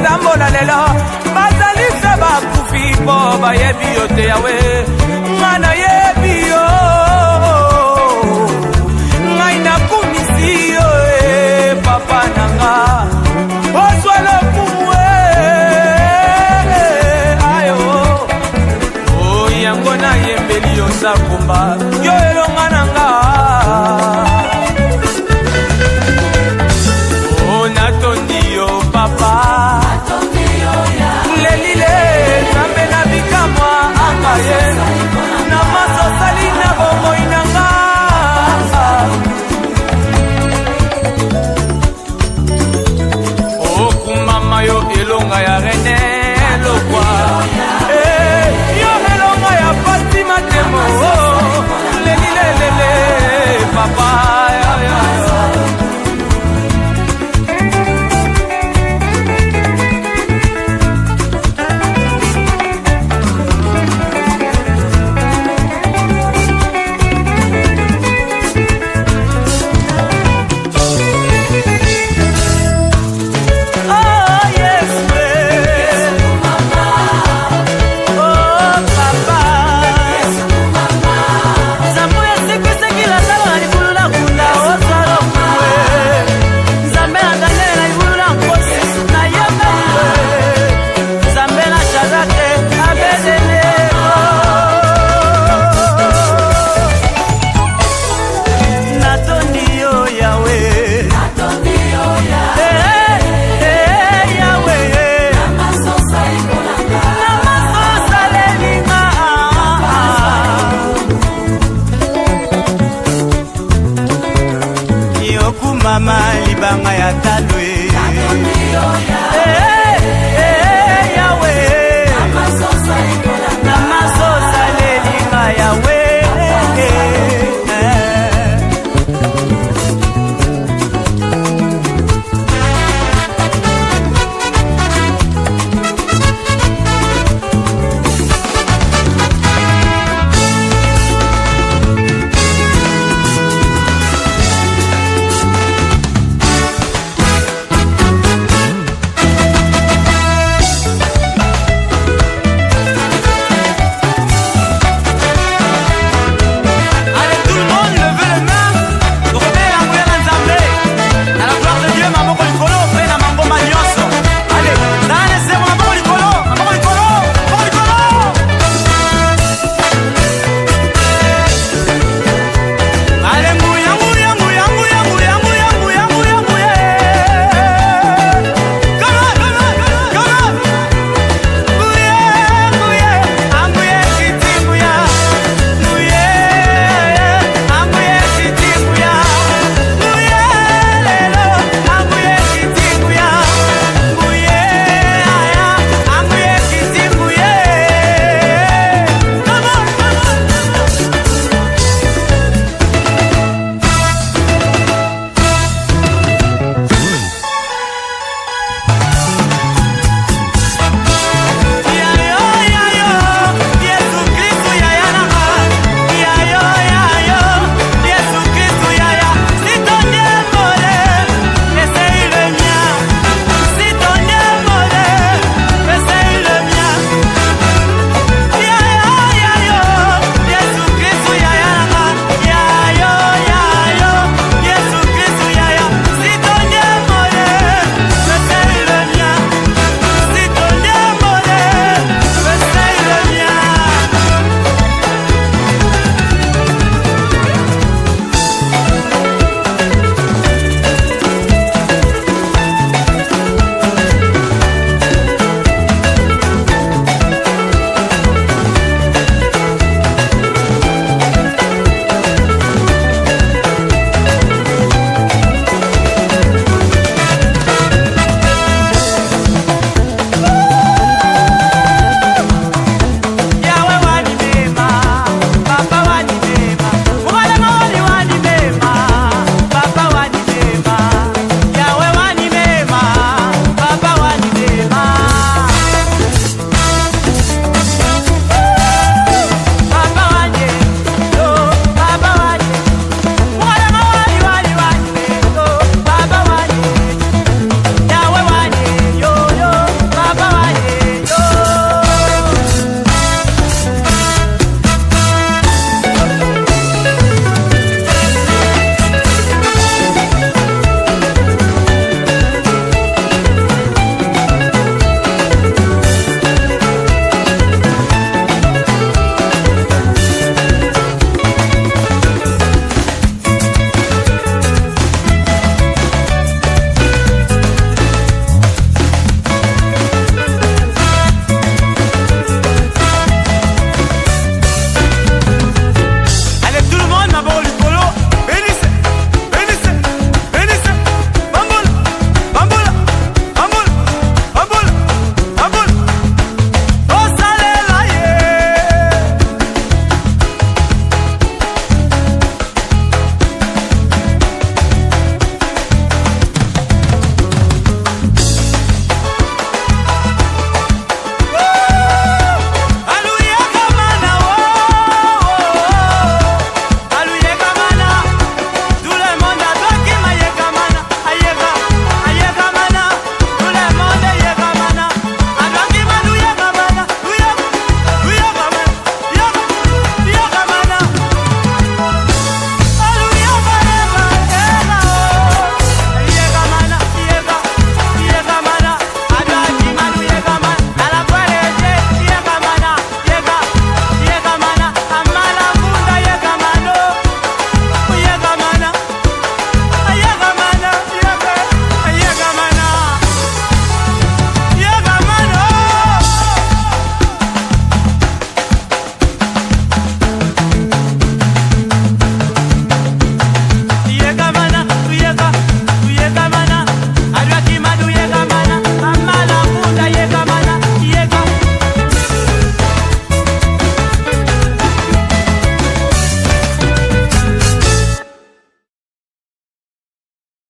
ezambola lelo bazalisa bakufi mpo bayebi yo te yawe nga na ye 哎呀！嘿。